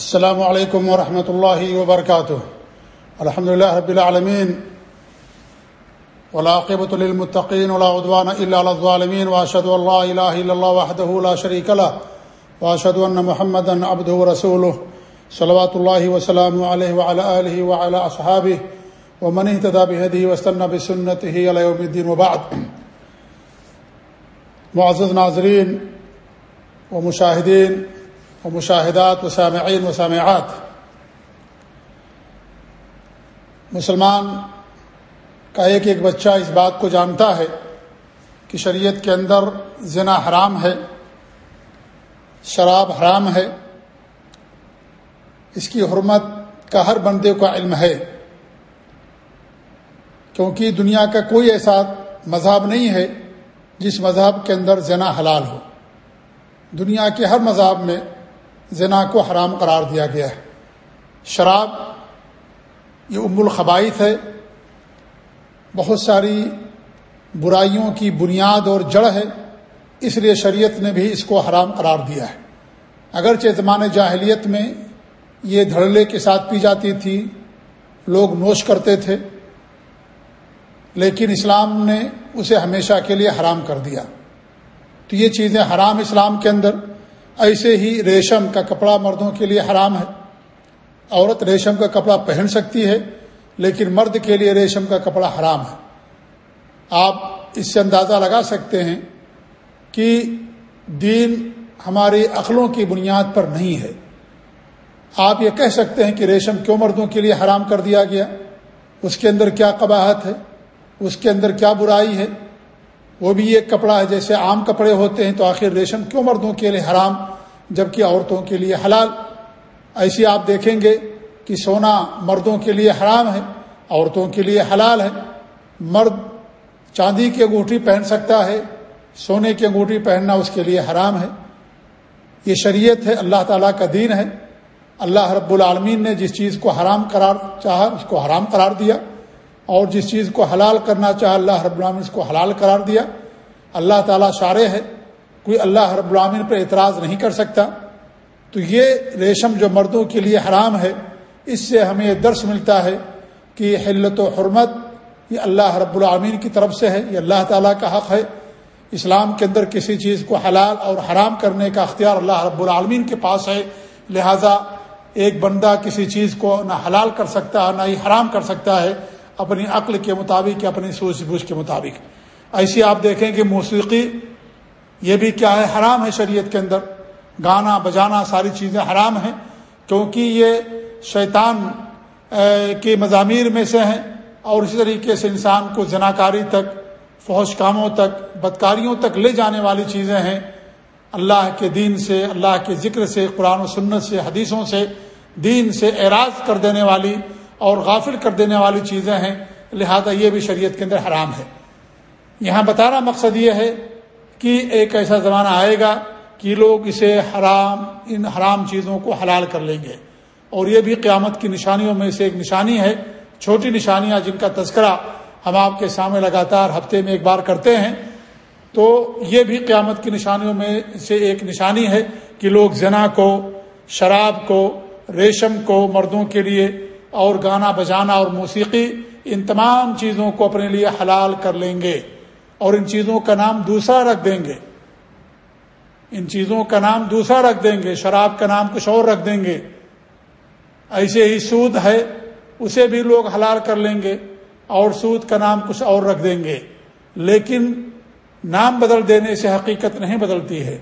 السلام علیکم ورحمۃ اللہ وبرکاتہ الحمد لله رب العالمین ولاقبۃ للمتقین ولا عدوان الا على الظالمين واشهد ان لا اله الا الله وحده لا شريك له واشهد ان محمدا عبده ورسوله. صلوات الله وسلامه عليه وعلى اله وعلى اصحابه ومن اهتدى بهديه واستنى بسنته الى يوم الدين وبعد. معزز ناظرین و مشاہدین و مشاہدات و سامعین و سامعات مسلمان کا ایک ایک بچہ اس بات کو جانتا ہے کہ شریعت کے اندر زنا حرام ہے، شراب حرام ہے۔ اس کی حرمت کا ہر بندے کا علم ہے۔ کیونکہ دنیا کا کوئی ایسا مذہب نہیں ہے جس مذہب کے اندر زنا حلال ہو۔ دنیا کے ہر مذہب میں زنا کو حرام قرار دیا گیا ہے۔ شراب، یہ ام الخبائث ہے۔ بہت ساری برائیوں کی بنیاد اور جڑ ہے۔ اس لیے شریعت نے بھی اس کو حرام قرار دیا ہے۔ اگرچہ زمان جاہلیت میں یہ دھڑلے کے ساتھ پی جاتی تھی، لوگ نوش کرتے تھے۔ لیکن اسلام نے اسے ہمیشہ کے لیے حرام کر دیا۔ تو یہ چیزیں حرام اسلام کے اندر ایسے ہی ریشم کا کپڑا مردوں کے لیے حرام ہے۔ عورت ریشم کا کپڑا پہن سکتی ہے، لیکن مرد کے لیے ریشم کا کپڑا حرام ہے۔ آپ اس سے اندازہ لگا سکتے ہیں کہ دین ہماری عقلوں کی بنیاد پر نہیں ہے۔ آپ یہ کہہ سکتے ہیں کہ ریشم کیوں مردوں کے لیے حرام کر دیا گیا؟ اس کے اندر کیا قباحت ہے؟ اس کے اندر کیا برائی ہے؟ وہ بھی ایک کپڑا ہے، جیسے عام کپڑے ہوتے ہیں تو آخر ریشم کیوں مردوں کے لیے حرام؟ جبکہ عورتوں کے لیے حلال۔ ایسی آپ دیکھیں گے کہ سونا مردوں کے لیے حرام ہے، عورتوں کے لیے حلال ہے۔ مرد چاندی کی انگوٹھی پہن سکتا ہے، سونے کی انگوٹھی پہننا اس کے لیے حرام ہے۔ یہ شریعت ہے، اللہ تعالیٰ کا دین ہے۔ اللہ رب العالمین نے جس چیز کو حرام قرار چاہا، اس کو حرام قرار دیا۔ اور جس چیز کو حلال کرنا چاہا، اللہ رب العالمین اس کو حلال قرار دیا۔ اللہ تعالیٰ شارع ہے۔ کوئی اللہ رب العالمین پر اعتراض نہیں کر سکتا، تو یہ ریشم جو مردوں کے لیے حرام ہے، اس سے ہمیں یہ درس ملتا ہے کہ حلت و حرمت یہ اللہ رب العامین کی طرف سے ہے، یہ اللہ تعالیٰ کا حق ہے۔ اسلام کے اندر کسی چیز کو حلال اور حرام کرنے کا اختیار اللہ رب العالمین کے پاس ہے، لہذا ایک بندہ کسی چیز کو نہ حلال کر سکتا ہے نہ ہی حرام کر سکتا ہے، اپنی عقل کے مطابق یا اپنی سوچ بوجھ کے مطابق۔ ایسی آپ دیکھیں کہ موسیقی یہ بھی کیا ہے؟ حرام ہے شریعت کے اندر۔ گانا، بجانا ساری چیزیں حرام ہیں، کیونکہ یہ شیطان کے مضامیر میں سے ہیں اور اسی طریقے سے انسان کو جناکاری تک فوج کاموں تک، بدکاریوں تک لے جانے والی چیزیں ہیں۔ اللہ کے دین سے، اللہ کے ذکر سے، قرآن و سنت سے، حدیثوں سے، دین سے اعراض کر دینے والی اور غافل کر دینے والی چیزیں ہیں۔ لہذا یہ بھی شریعت کے اندر حرام ہے۔ یہاں بتانا مقصد یہ ہے کہ ایک ایسا زمانہ آئے گا کہ لوگ اسے حرام، ان حرام چیزوں کو حلال کر لیں گے۔ اور یہ بھی قیامت کی نشانیوں میں سے ایک نشانی ہے، چھوٹی نشانیاں جن کا تذکرہ ہم آپ کے سامنے لگاتار ہفتے میں ایک بار کرتے ہیں۔ تو یہ بھی قیامت کی نشانیوں میں سے ایک نشانی ہے کہ لوگ زنا کو، شراب کو، ریشم کو، مردوں کے لیے اور گانا بجانا اور موسیقی، ان تمام چیزوں کو اپنے لیے حلال کر لیں گے۔ اور ان چیزوں کا نام دوسرا رکھ دیں گے۔ ان چیزوں کا نام دوسرا رکھ دیں گے، شراب کا نام کچھ اور رکھ دیں گے۔ ایسے ہی سود ہے، اسے بھی لوگ حلال کر لیں گے اور سود کا نام کچھ اور رکھ دیں گے۔ لیکن نام بدل دینے سے حقیقت نہیں بدلتی ہے۔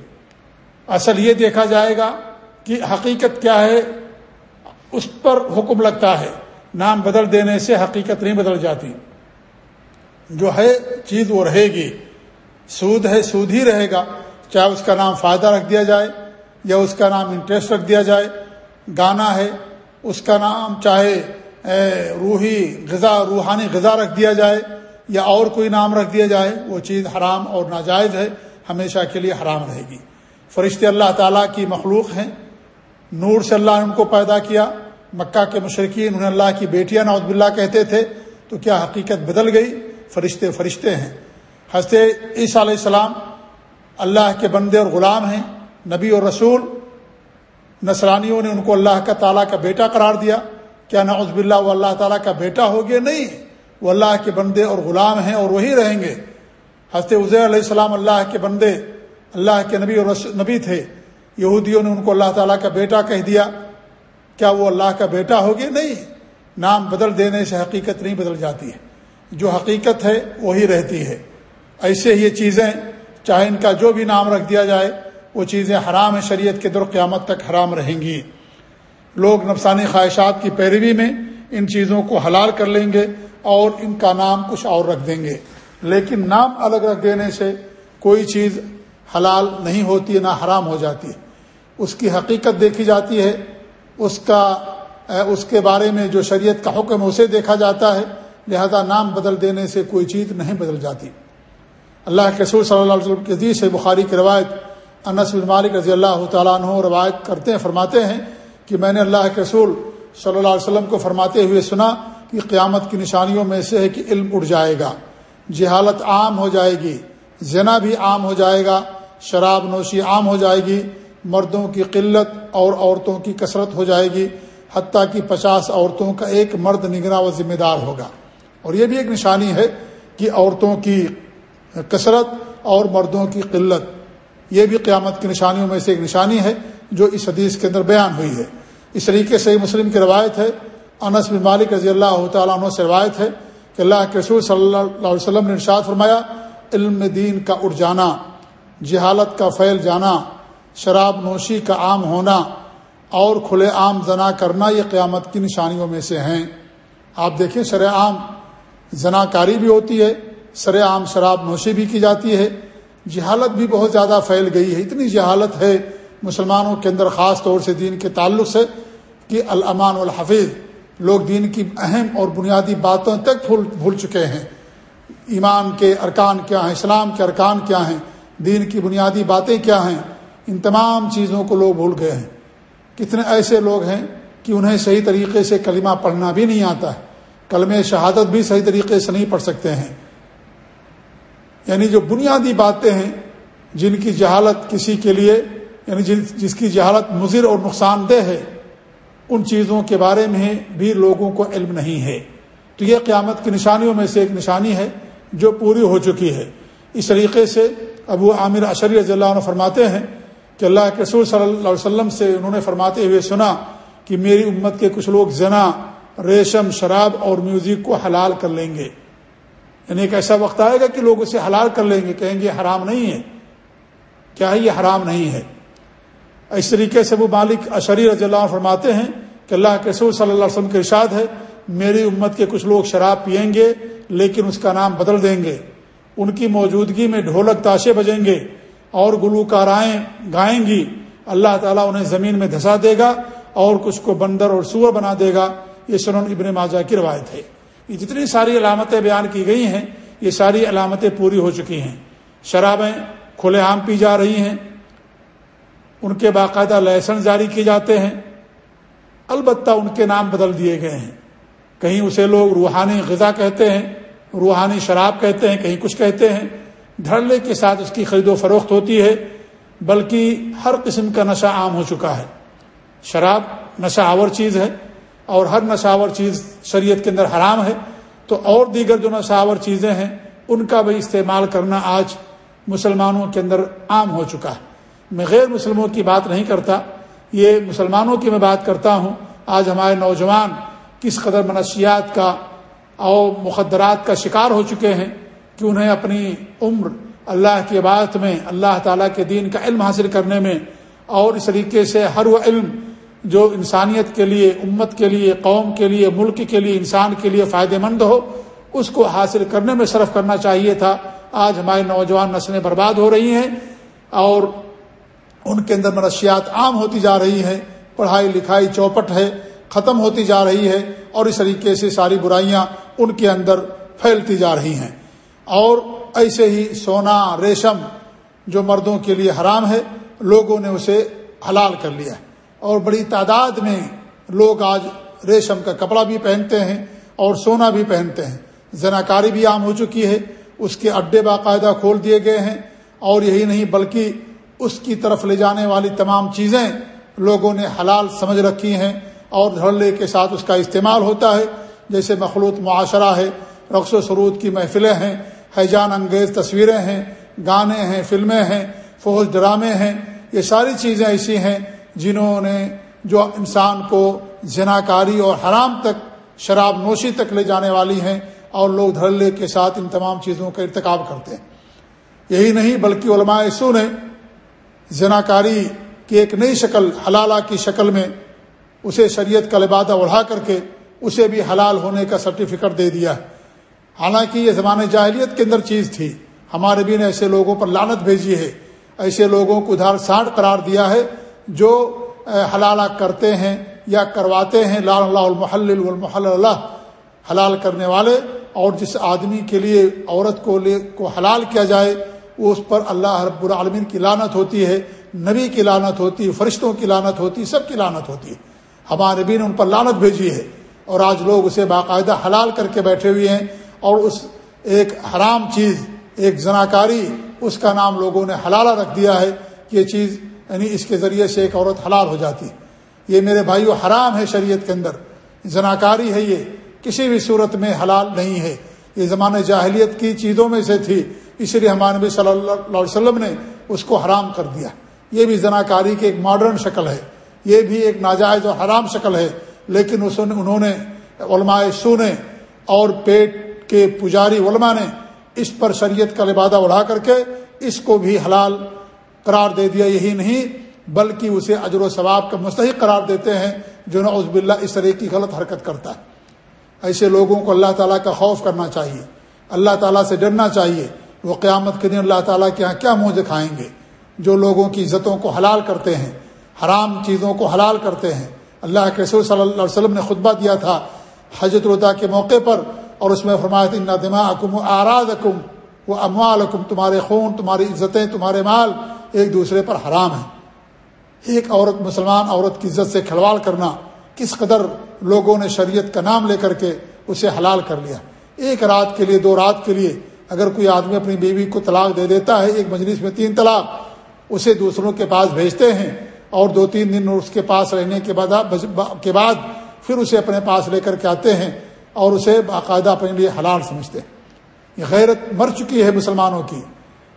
اصل یہ دیکھا جائے گا کہ حقیقت کیا ہے، اس پر حکم لگتا ہے۔ نام بدل دینے سے حقیقت نہیں بدل جاتی۔ جو ہے چیز وہ رہے گی۔ سود ہے، سود ہی رہے گا۔ چاہے اس کا نام فائدہ رکھ دیا جائے یا اس کا نام انٹرسٹ رکھ دیا جائے، گانا ہے، اس کا نام چاہے روحی غذا، روحانی غذا رکھ دیا جائے یا اور کوئی نام رکھ دیا جائے، وہ چیز حرام اور ناجائز ہے، ہمیشہ کے لیے حرام رہے گی۔ فرشتے اللہ تعالیٰ کی مخلوق ہیں۔ نور سے اللہ نے ان کو پیدا کیا، مکہ کے مشرقین انہیں اللہ کی بیٹیاں نوز باللہ کہتے تھے، تو کیا حقیقت بدل گئی؟ فرشتے فرشتے ہیں۔ حضرت عیسیٰ علیہ السلام اللہ کے بندے اور غلام ہیں، نبی اور رسول۔ نصرانیوں نے ان کو اللہ کا تعالیٰ کا بیٹا قرار دیا۔ کیا نعوذ باللہ وہ اللہ تعالیٰ کا بیٹا ہو گیا؟ نہیں۔ وہ اللہ کے بندے اور غلام ہیں اور وہی رہیں گے۔ حضرت عزیر علیہ السلام اللہ کے بندے، اللہ کے نبی اور نبی تھے۔ یہودیوں نے ان کو اللہ تعالیٰ کا بیٹا کہہ دیا۔ کیا وہ اللہ کا بیٹا ہو گیا؟ نہیں۔ نام بدل دینے سے حقیقت نہیں بدل جاتی ہے۔ جو حقیقت ہے وہی رہتی ہے۔ ایسے یہ چیزیں، چاہے ان کا جو بھی نام رکھ دیا جائے، وہ چیزیں حرام ہیں، شریعت کے در قیامت تک حرام رہیں گی۔ لوگ نفسانی خواہشات کی پیروی میں ان چیزوں کو حلال کر لیں گے اور ان کا نام کچھ اور رکھ دیں گے۔ لیکن نام الگ رکھ دینے سے کوئی چیز حلال نہیں ہوتی ہے نہ حرام ہو جاتی۔ ہے اس کی حقیقت دیکھی جاتی ہے۔ اس کا، اس کے بارے میں جو شریعت کا حکم اسے دیکھا جاتا ہے۔ لہذا نام بدل دینے سے کوئی چیز نہیں بدل جاتی۔ اللہ کے رسول صلی اللہ علیہ وسلم کے حدیث سے بخاری کی روایت انس بن مالک رضی اللہ تعالیٰ عنہ روایت کرتے ہیں، فرماتے ہیں کہ میں نے اللہ کے رسول صلی اللہ علیہ وسلم کو فرماتے ہوئے سنا کہ قیامت کی نشانیوں میں سے ہے کہ علم اٹھ جائے گا، جہالت عام ہو جائے گی، زنا بھی عام ہو جائے گا، شراب نوشی عام ہو جائے گی، مردوں کی قلت اور عورتوں کی کثرت ہو جائے گی، حتیٰ کہ پچاس عورتوں کا ایک مرد نگراں و ذمہ دار ہوگا۔ اور یہ بھی ایک نشانی ہے کہ عورتوں کی کثرت اور مردوں کی قلت، یہ بھی قیامت کی نشانیوں میں سے ایک نشانی ہے جو اس حدیث کے اندر بیان ہوئی ہے۔ اس طریقے سے مسلم کی روایت ہے، انس بن مالک رضی اللہ تعالیٰ عنہ سے روایت ہے کہ اللہ کے رسول صلی اللہ علیہ وسلم نے ارشاد فرمایا، علم دین کا اڑ جانا، جہالت کا پھیل جانا، شراب نوشی کا عام ہونا، اور کھلے عام زنا کرنا، یہ قیامت کی نشانیوں میں سے ہیں۔ آپ دیکھیں شرح عام زنا کاری بھی ہوتی ہے سر عام شراب نوشی بھی کی جاتی ہے۔ جہالت بھی بہت زیادہ پھیل گئی ہے۔ اتنی جہالت ہے مسلمانوں کے اندر، خاص طور سے دین کے تعلق سے، کہ الامان الحفیظ لوگ دین کی اہم اور بنیادی باتوں تک بھول بھول چکے ہیں۔ ایمان کے ارکان کیا ہیں؟ اسلام کے ارکان کیا ہیں؟ دین کی بنیادی باتیں کیا ہیں؟ ان تمام چیزوں کو لوگ بھول گئے ہیں۔ کتنے ایسے لوگ ہیں کہ انہیں صحیح طریقے سے کلمہ پڑھنا بھی نہیں آتا ہے۔ کلم شہادت بھی صحیح طریقے سے نہیں پڑھ سکتے ہیں۔ یعنی جو بنیادی باتیں ہیں، جن کی جہالت کسی کے لیے یعنی جن، جس کی جہالت مضر اور نقصان دہ ہے، ان چیزوں کے بارے میں بھی لوگوں کو علم نہیں ہے۔ تو یہ قیامت کی نشانیوں میں سے ایک نشانی ہے جو پوری ہو چکی ہے۔ اس طریقے سے ابو عامر اشری رضی اللہ عنہ فرماتے ہیں کہ اللہ کے رسول صلی اللہ علیہ وسلم سے انہوں نے فرماتے ہوئے سنا کہ میری امت کے کچھ لوگ زنا ریشم، شراب اور میوزک کو حلال کر لیں گے۔ یعنی ایک ایسا وقت آئے گا کہ لوگ اسے حلال کر لیں گے، کہیں گے حرام نہیں ہے۔ کیا ہے یہ حرام نہیں ہے؟ اس طریقے سے وہ مالک اشری رضی اللہ فرماتے ہیں کہ اللہ کے رسول صلی اللہ علیہ وسلم کے ارشاد ہے، میری امت کے کچھ لوگ شراب پئیں گے، لیکن اس کا نام بدل دیں گے۔ ان کی موجودگی میں ڈھولک تاشے بجیں گے اور گلوکارائیں گائیں گی۔ اللہ تعالیٰ انہیں زمین میں دھسا دے گا اور کچھ کو بندر اور سور بنا دے گا۔ یہ سنن ابن ماجہ کی روایت ہے۔ یہ جتنی ساری علامتیں بیان کی گئی ہیں، یہ ساری علامتیں پوری ہو چکی ہیں۔ شرابیں کھلے عام پی جا رہی ہیں۔ ان کے باقاعدہ لائسنس جاری کیے جاتے ہیں۔ البتہ ان کے نام بدل دیے گئے ہیں۔ کہیں اسے لوگ روحانی غذا کہتے ہیں، روحانی شراب کہتے ہیں، کہیں کچھ کہتے ہیں۔ دھڑلے کے ساتھ اس کی خرید و فروخت ہوتی ہے، بلکہ ہر قسم کا نشہ عام ہو چکا ہے۔ شراب نشہ آور چیز ہے۔ اور ہر نشاور چیز شریعت کے اندر حرام ہے، تو اور دیگر جو نشاور چیزیں ہیں، ان کا بھی استعمال کرنا آج مسلمانوں کے اندر عام ہو چکا ہے۔ میں غیر مسلموں کی بات نہیں کرتا، یہ مسلمانوں کی میں بات کرتا ہوں۔ آج ہمارے نوجوان کس قدر منشیات کا اور مقدرات کا شکار ہو چکے ہیں کہ انہیں اپنی عمر اللہ کی عبادت میں، اللہ تعالیٰ کے دین کا علم حاصل کرنے میں اور اس طریقے سے ہر وہ علم جو انسانیت کے لیے، امت کے لیے، قوم کے لیے، ملک کے لیے، انسان کے لیے فائدہ مند ہو، اس کو حاصل کرنے میں صرف کرنا چاہیے تھا۔ آج ہماری نوجوان نسلیں برباد ہو رہی ہیں اور ان کے اندر منشیات عام ہوتی جا رہی ہیں۔ پڑھائی لکھائی چوپٹ ہے، ختم ہوتی جا رہی ہے اور اس طریقے سے ساری برائیاں ان کے اندر پھیلتی جا رہی ہیں۔ اور ایسے ہی سونا ریشم جو مردوں کے لیے حرام ہے، لوگوں نے اسے حلال کر لیا ہے۔ اور بڑی تعداد میں لوگ آج ریشم کا کپڑا بھی پہنتے ہیں اور سونا بھی پہنتے ہیں۔ زناکاری بھی عام ہو چکی ہے۔ اس کے اڈے باقاعدہ کھول دیے گئے ہیں اور یہی نہیں بلکہ اس کی طرف لے جانے والی تمام چیزیں لوگوں نے حلال سمجھ رکھی ہیں اور دھڑلے کے ساتھ اس کا استعمال ہوتا ہے۔ جیسے مخلوط معاشرہ ہے، رقص و سرود کی محفلیں ہیں حیجان انگیز تصویریں ہیں، گانے ہیں، فلمیں ہیں، فوج ڈرامے ہیں، یہ ساری چیزیں ایسی ہیں جنہوں نے جو انسان کو زناکاری اور حرام تک شراب نوشی تک لے جانے والی ہیں اور لوگ دھڑلے کے ساتھ ان تمام چیزوں کا ارتکاب کرتے ہیں۔ یہی نہیں بلکہ علماء سو نے زناکاری کی ایک نئی شکل، حلالہ کی شکل میں اسے شریعت کا لبادہ اڑھا کر کے اسے بھی حلال ہونے کا سرٹیفکیٹ دے دیا ہے۔ حالانکہ یہ زمانے جاہلیت کے اندر چیز تھی۔ ہمارے بھی نے ایسے لوگوں پر لانت بھیجی ہے۔ ایسے لوگوں کو ادھار ساٹھ قرار دیا ہے جو حلالہ کرتے ہیں یا کرواتے ہیں لال اللہ المحل المحل اللہ، حلال کرنے والے، اور جس آدمی کے لیے عورت کو لے، کو حلال کیا جائے، وہ اس پر اللہ رب العالمین کی لانت ہوتی ہے، نبی کی لانت ہوتی ہے، فرشتوں کی لانت ہوتی ہے، سب کی لانت ہوتی ہے۔ ہمارے نبی نے ان پر لانت بھیجی ہے، اور آج لوگ اسے باقاعدہ حلال کر کے بیٹھے ہوئے ہیں، اور اس ایک حرام چیز، ایک زناکاری، اس کا نام لوگوں نے حلالہ رکھ دیا ہے یہ چیز یعنی اس کے ذریعے سے ایک عورت حلال ہو جاتی۔ ہے یہ میرے بھائیو حرام ہے شریعت کے اندر۔ زناکاری ہے یہ۔ کسی بھی صورت میں حلال نہیں ہے۔ یہ زمانۂ جاہلیت کی چیزوں میں سے تھی۔ اس لیے ہمارے نبی صلی اللہ علیہ وسلم نے اس کو حرام کر دیا۔ یہ بھی زناکاری کی ایک ماڈرن شکل ہے۔ یہ بھی ایک ناجائز اور حرام شکل ہے۔ لیکن اس انہوں نے علماء سونے اور پیٹ کے پجاری علماء نے اس پر شریعت کا لبادہ اڑا کر کے اس کو بھی حلال قرار دے دیا، یہی نہیں، بلکہ اسے اجر و ثواب کا مستحق قرار دیتے ہیں، جو نہ عزب اللہ اس طرح کی غلط حرکت کرتا ہے۔ ایسے لوگوں کو اللہ تعالیٰ کا خوف کرنا چاہیے، اللہ تعالیٰ سے ڈرنا چاہیے۔ وہ قیامت کے دن اللہ تعالیٰ کے یہاں کیا منہ دکھائیں گے؟ جو لوگوں کی عزتوں کو حلال کرتے ہیں، حرام چیزوں کو حلال کرتے ہیں۔ اللہ کے رسول صلی اللہ علیہ وسلم نے خطبہ دیا تھا حجرت الدا کے موقع پر، اور اس میں فرمایا تھا دماغ حکم و آراز حکم وہ اموال حکم تمہارے خون، تمہاری عزتیں، تمہارے مال ایک دوسرے پر حرام ہیں۔ ایک عورت، مسلمان عورت کی عزت سے کھلواڑ کرنا، کس قدر لوگوں نے شریعت کا نام لے کر کے اسے حلال کر لیا۔ ایک رات کے لیے، دو رات کے لیے اگر کوئی آدمی اپنی بیوی کو طلاق دے دیتا ہے، ایک مجلس میں تین طلاق، اسے دوسروں کے پاس بھیجتے ہیں اور دو تین دن اس کے پاس رہنے کے بعد کے بعد پھر اسے اپنے پاس لے کر کے آتے ہیں اور اسے باقاعدہ اپنے لیے حلال سمجھتے ہیں۔ یہ غیرت مر چکی ہے مسلمانوں کی۔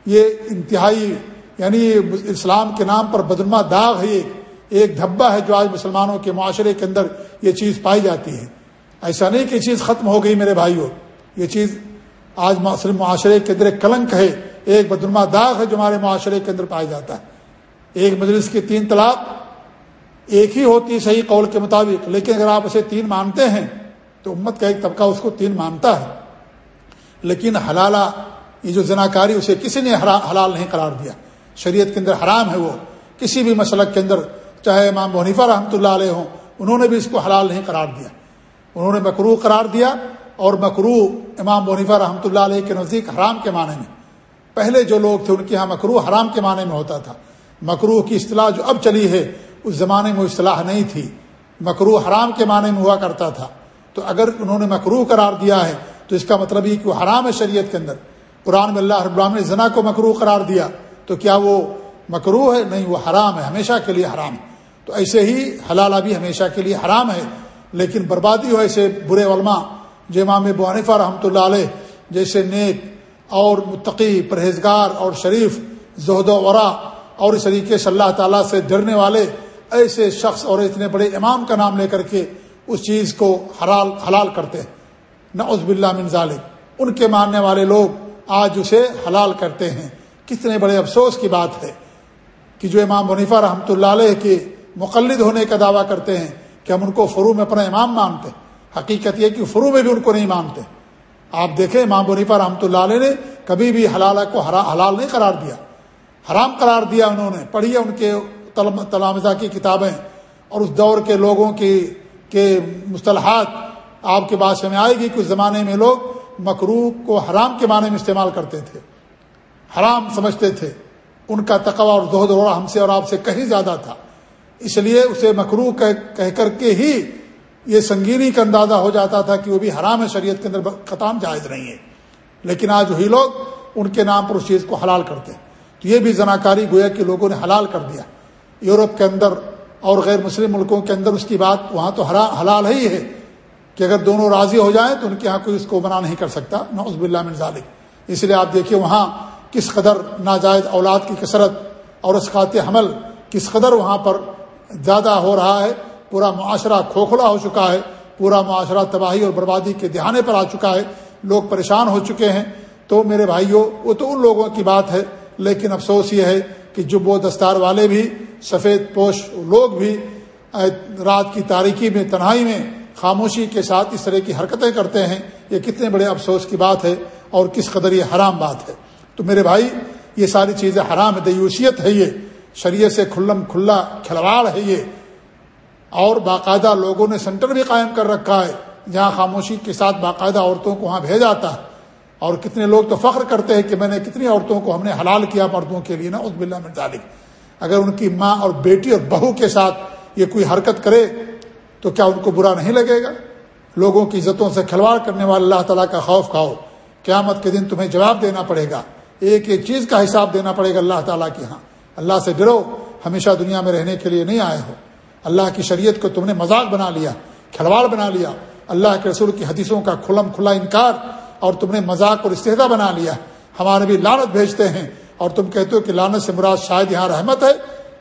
یہ انتہائی یعنی اسلام کے نام پر بدنما داغ ہے ایک دھبا ہے جو آج مسلمانوں کے معاشرے کے اندر یہ چیز پائی جاتی ہے۔ ایسا نہیں کہ چیز ختم ہو گئی میرے بھائیوں۔ یہ چیز آج مسلم معاشرے کے اندر ایک کلنک ہے، ایک بدنما داغ ہے جو ہمارے معاشرے کے اندر پایا جاتا ہے۔ ایک مجلس کی تین طلاق ایک ہی ہوتی صحیح قول کے مطابق، لیکن اگر آپ اسے تین مانتے ہیں تو امت کا ایک طبقہ اس کو تین مانتا ہے۔ لیکن حلالہ، یہ جو زناکاری، اسے کسی نے حلال نہیں قرار دیا۔ شریعت کے اندر حرام ہے وہ۔ کسی بھی مسلک کے اندر، چاہے امام بنیفا رحمۃ اللہ علیہ ہوں، انہوں نے بھی اس کو حلال نہیں قرار دیا۔ انہوں نے مکرو قرار دیا اور مکرو امام بنیفا رحمۃ اللہ علیہ کے نزدیک حرام کے معنی میں۔ پہلے جو لوگ تھے، ان کے یہاں مکرو حرام کے معنی میں ہوتا تھا۔ مکرو کی اصطلاح جو اب چلی ہے، اس زمانے میں اصطلاح نہیں تھی۔ مکرو حرام کے معنی میں ہوا کرتا تھا۔ تو اگر انہوں نے مکرو قرار دیا ہے، تو اس کا مطلب یہ کہ وہ حرام ہے شریعت کے اندر۔ قرآن میں اللہ رب العالمین نے زنا کو مکرو قرار دیا۔ تو کیا وہ مکرو ہے؟ نہیں، وہ حرام ہے، ہمیشہ کے لیے حرام ہے۔ تو ایسے ہی حلالہ بھی ہمیشہ کے لیے حرام ہے، لیکن بربادی ہو ایسے برے علماء، جو امام بعنفہ رحمۃ اللہ علیہ، جیسے نیک اور متقی، پرہیزگار اور شریف، زہد و ورا اور اس طریقے سے اللہ تعالیٰ سے ڈرنے والے ایسے شخص اور اتنے بڑے امام کا نام لے کر کے اس چیز کو حلال حلال کرتے ہیں۔ نہ عزب اللہ منظال ان کے ماننے والے لوگ آج اسے حلال کرتے ہیں۔ کتنے بڑے افسوس کی بات ہے کہ جو امام منیفا رحمۃ اللہ علیہ کے مقلد ہونے کا دعویٰ کرتے ہیں کہ ہم ان کو فرو میں اپنا امام مانتے ہیں۔ حقیقت یہ کہ فرو میں بھی ان کو نہیں مانتے۔ آپ دیکھیں امام منیفا رحمۃ اللہ علیہ نے کبھی بھی حلالہ کو حلال نہیں قرار دیا۔ حرام قرار دیا انہوں نے۔ پڑھی ان کے تلامزہ کی کتابیں۔ اور اس دور کے لوگوں کی کے مصطلحات آپ کے بات میں آئے گی۔ کہ اس زمانے میں لوگ مکرو کو حرام کے معنی میں استعمال کرتے تھے۔ حرام سمجھتے تھے۔ ان کا تقوا اور زہد اور ہم سے اور آپ سے کہیں زیادہ تھا۔ اس لیے اسے مکرو کہہ کر کے ہی یہ سنگینی کا اندازہ ہو جاتا تھا کہ وہ بھی حرام ہے، شریعت کے اندر ختم جائز نہیں ہے۔ لیکن آج وہی لوگ ان کے نام پر اس چیز کو حلال کرتے ہیں۔ تو یہ بھی زناکاری گویا کہ لوگوں نے حلال کر دیا۔ یورپ کے اندر اور غیر مسلم ملکوں کے اندر اس کی بات وہاں تو حلال ہی ہے۔ کہ اگر دونوں راضی ہو جائیں تو ان کے یہاں کوئی اس کو منع نہیں کر سکتا۔ نعوذ باللہ من ذالک۔ اس لیے آپ دیکھیے وہاں کس قدر ناجائز اولاد کی کثرت اور اس خاط حمل کس قدر وہاں پر زیادہ ہو رہا ہے، پورا معاشرہ کھوکھلا ہو چکا ہے، پورا معاشرہ تباہی اور بربادی کے دہانے پر آ چکا ہے، لوگ پریشان ہو چکے ہیں۔ تو میرے بھائیوں وہ تو ان لوگوں کی بات ہے، لیکن افسوس یہ ہے کہ جب وہ دستار والے بھی، سفید پوش لوگ بھی، رات کی تاریکی میں، تنہائی میں خاموشی کے ساتھ اس طرح کی حرکتیں کرتے ہیں، یہ کتنے بڑے افسوس کی بات ہے اور کس قدر یہ حرام بات ہے۔ تو میرے بھائی، یہ ساری چیزیں حرام ہے دیوسیت ہے یہ۔ شریعت سے کھلم کھلا کھلواڑ ہے یہ۔ اور باقاعدہ لوگوں نے سینٹر بھی قائم کر رکھا ہے، جہاں خاموشی کے ساتھ باقاعدہ عورتوں کو وہاں بھیجا جاتا ہے۔ اور کتنے لوگ تو فخر کرتے ہیں کہ میں نے کتنی عورتوں کو ہم نے حلال کیا مردوں کے لیے نا اس بلّہ میں اگر ان کی ماں اور بیٹی اور بہو کے ساتھ یہ کوئی حرکت کرے، تو کیا ان کو برا نہیں لگے گا؟ لوگوں کی عزتوں سے کھلواڑ کرنے والے اللہ تعالیٰ کا خوف کھاؤ۔ قیامت کے دن تمہیں جواب دینا پڑے گا۔ ایک ایک چیز کا حساب دینا پڑے گا اللہ تعالیٰ کے ہاں۔ اللہ سے ڈرو، ہمیشہ دنیا میں رہنے کے لیے نہیں آئے ہو۔ اللہ کی شریعت کو تم نے مذاق بنا لیا، کھلواڑ بنا لیا۔ اللہ کے رسول کی حدیثوں کا کھلم، کھلا انکار اور تم نے مذاق اور استحدہ بنا لیا۔ ہمارے بھی لانت بھیجتے ہیں اور تم کہتے ہو کہ لانت سے مراد شاید یہاں رحمت ہے۔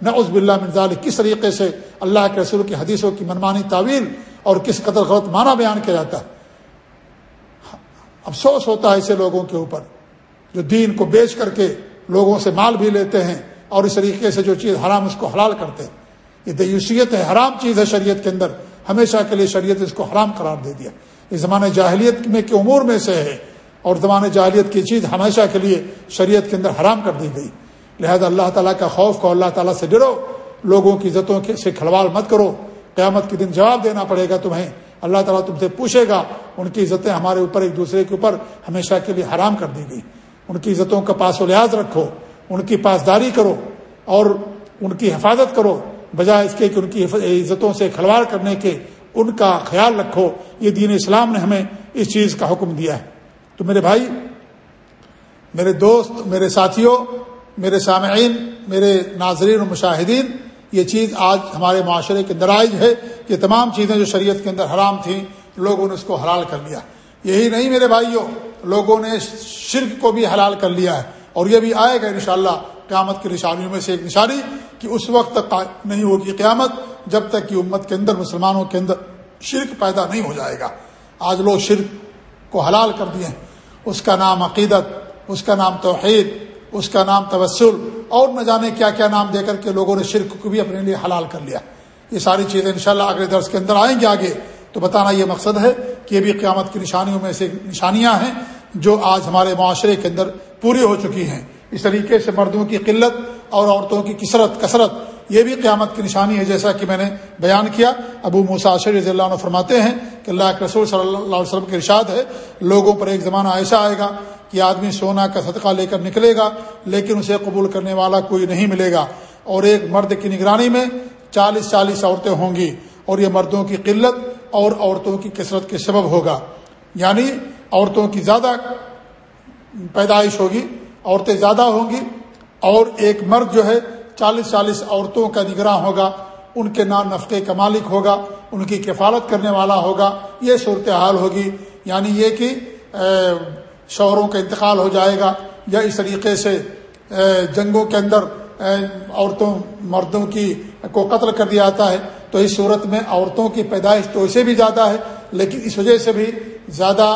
نہ اس بلّہ مرزال کس طریقے سے اللہ کے رسول کی حدیثوں کی منمانی تعویل اور کس قدر غلط معنی بیان کیا جاتا ہے؟ افسوس ہوتا ہے ایسے لوگوں کے اوپر۔ جو دین کو بیچ کر کے لوگوں سے مال بھی لیتے ہیں اور اس طریقے سے جو چیز حرام اس کو حلال کرتے ہیں۔ یہ دیوسیت ہے، حرام چیز ہے شریعت کے اندر۔ ہمیشہ کے لیے شریعت اس کو حرام قرار دے دیا۔ اس زمانے جاہلیت میں کے امور میں سے ہے اور زمانے جاہلیت کی چیز ہمیشہ کے لیے شریعت کے اندر حرام کر دی گئی۔ لہذا اللہ تعالیٰ کا خوف کو اللہ تعالیٰ سے ڈرو۔ لوگوں کی عزتوں کے سے کھلواڑ مت کرو۔ قیامت کے دن جواب دینا پڑے گا تمہیں۔ اللہ تعالیٰ تم سے پوچھے گا، ان کی عزتیں ہمارے اوپر ایک دوسرے کے اوپر ہمیشہ کے لیے حرام کر دی گئی۔ ان کی عزتوں کا پاس و لحاظ رکھو، ان کی پاسداری کرو اور ان کی حفاظت کرو، بجائے اس کے کہ ان کی عزتوں سے کھلواڑ کرنے کے ان کا خیال رکھو۔ یہ دین اسلام نے ہمیں اس چیز کا حکم دیا ہے۔ تو میرے بھائی، میرے دوست، میرے ساتھیوں، میرے سامعین، میرے ناظرین و مشاہدین، یہ چیز آج ہمارے معاشرے کے درائج ہے۔ یہ تمام چیزیں جو شریعت کے اندر حرام تھیں، لوگوں نے اس کو حلال کر لیا یہی نہیں میرے بھائیوں لوگوں نے شرک کو بھی حلال کر لیا ہے اور یہ بھی آئے گا انشاءاللہ قیامت کی نشانیوں میں سے ایک نشانی کہ اس وقت تک نہیں ہوگی قیامت جب تک کہ امت کے اندر مسلمانوں کے اندر شرک پیدا نہیں ہو جائے گا۔ آج لوگ شرک کو حلال کر دیے اس کا نام عقیدت، اس کا نام توحید، اس کا نام توسل اور نہ جانے کیا کیا نام دے کر کے لوگوں نے شرک کو بھی اپنے لیے حلال کر لیا۔ یہ ساری چیزیں انشاءاللہ اگلے درس کے اندر آئیں گے آگے۔ تو بتانا یہ مقصد ہے کہ یہ بھی قیامت کی نشانیوں میں سے نشانیاں ہیں جو آج ہمارے معاشرے کے اندر پوری ہو چکی ہیں۔ اس طریقے سے مردوں کی قلت اور عورتوں کی کثرت کثرت، یہ بھی قیامت کی نشانی ہے جیسا کہ میں نے بیان کیا۔ ابو مساشر رضی اللہ عنہ فرماتے ہیں کہ اللہ کے رسول صلی اللہ علیہ وسلم کے ارشاد ہے، لوگوں پر ایک زمانہ ایسا آئے گا کہ آدمی سونا کا صدقہ لے کر نکلے گا، لیکن اسے قبول کرنے والا کوئی نہیں ملے گا۔ اور ایک مرد کی نگرانی میں چالیس چالیس عورتیں ہوں گی اور یہ مردوں کی قلت اور عورتوں کی کثرت کے سبب ہوگا۔ یعنی عورتوں کی زیادہ پیدائش ہوگی، عورتیں زیادہ ہوں گی اور ایک مرد جو ہے چالیس چالیس عورتوں کا نگراں ہوگا، ان کے نام نفقے کا مالک ہوگا، ان کی کفالت کرنے والا ہوگا۔ یہ صورتحال ہوگی۔ یعنی یہ کہ شوہروں کا انتقال ہو جائے گا یا اس طریقے سے جنگوں کے اندر عورتوں، مردوں کی کو قتل کر دیا جاتا ہے۔ تو اس صورت میں عورتوں کی پیدائش تو اسے بھی زیادہ ہے، لیکن اس وجہ سے بھی زیادہ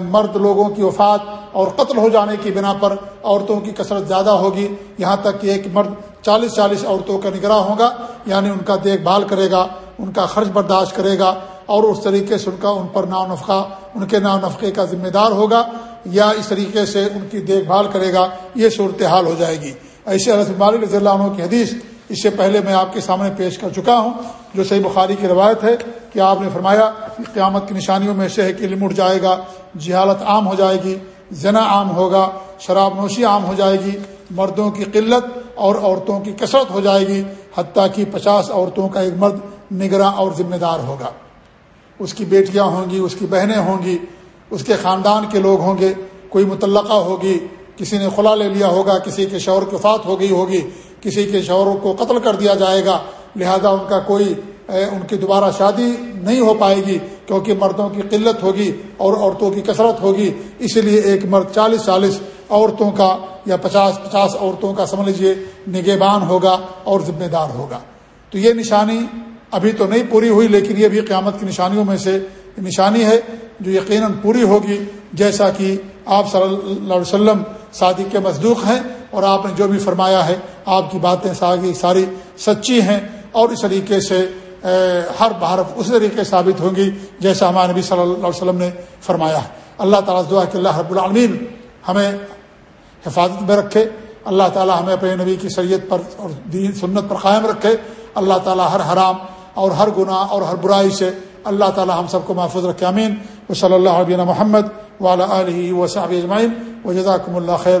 مرد لوگوں کی وفات اور قتل ہو جانے کی بنا پر عورتوں کی کثرت زیادہ ہوگی۔ یہاں تک کہ ایک مرد چالیس چالیس عورتوں کا نگراں ہوگا یعنی ان کا دیکھ بھال کرے گا، ان کا خرچ برداشت کرے گا اور اس طریقے سے ان کا، ان پر ناؤ نفقہ، ان کے ناؤ نفقے کا ذمہ دار ہوگا یا اس طریقے سے ان کی دیکھ بھال کرے گا، یہ صورتحال ہو جائے گی۔ ایسے حضرت مالک رضی اللہ عنہ کی حدیث اس سے پہلے میں آپ کے سامنے پیش کر چکا ہوں، جو صحیح بخاری کی روایت ہے کہ آپ نے فرمایا قیامت کی نشانیوں میں سے ہے کہ علم اٹھ جائے گا، جہالت عام ہو جائے گی، زنا عام ہوگا، شراب نوشی عام ہو جائے گی، مردوں کی قلت اور عورتوں کی کثرت ہو جائے گی، حتیٰ کہ پچاس عورتوں کا ایک مرد نگراں اور ذمہ دار ہوگا۔ اس کی بیٹیاں ہوں گی، اس کی بہنیں ہوں گی، اس کے خاندان کے لوگ ہوں گے، کوئی متعلقہ ہوگی، کسی نے خلا لے لیا ہوگا، کسی کے شوہر کی ہو گئی ہوگی کسی کے شوہروں کو قتل کر دیا جائے گا، لہذا ان کا کوئی ان کی دوبارہ شادی نہیں ہو پائے گی، کیونکہ مردوں کی قلت ہوگی اور عورتوں کی کثرت ہوگی۔ اسی لیے ایک مرد چالیس چالیس عورتوں کا یا پچاس پچاس عورتوں کا سمجھ لیجیے نگہبان ہوگا اور ذمہ دار ہوگا۔ تو یہ نشانی ابھی تو نہیں پوری ہوئی، لیکن یہ بھی قیامت کی نشانیوں میں سے نشانی ہے جو یقیناً پوری ہوگی۔ جیسا کہ آپ صلی اللہ علیہ وسلم صادق کے مصدوق ہیں اور آپ نے جو بھی فرمایا ہے، آپ کی باتیں ساری ساری سچی ہیں اور اس طریقے سے ہر بحرف اس طریقے ثابت ہوں گی جیسا ہمارے نبی صلی اللہ علیہ وسلم نے فرمایا ہے۔ اللہ تعالیٰ دعا کہ اللہ رب العالمین ہمیں حفاظت میں رکھے۔ اللہ تعالیٰ ہمیں اپنے نبی کی سید پر اور دین سنت پر قائم رکھے۔ اللہ تعالیٰ ہر حرام اور ہر گناہ اور ہر برائی سے اللہ تعالیٰ ہم سب کو محفوظ رکھے۔ امین و صلی اللہ علیہ محمد والا علیہ و صحاب اجمائن و جزاکم اللہ خیر۔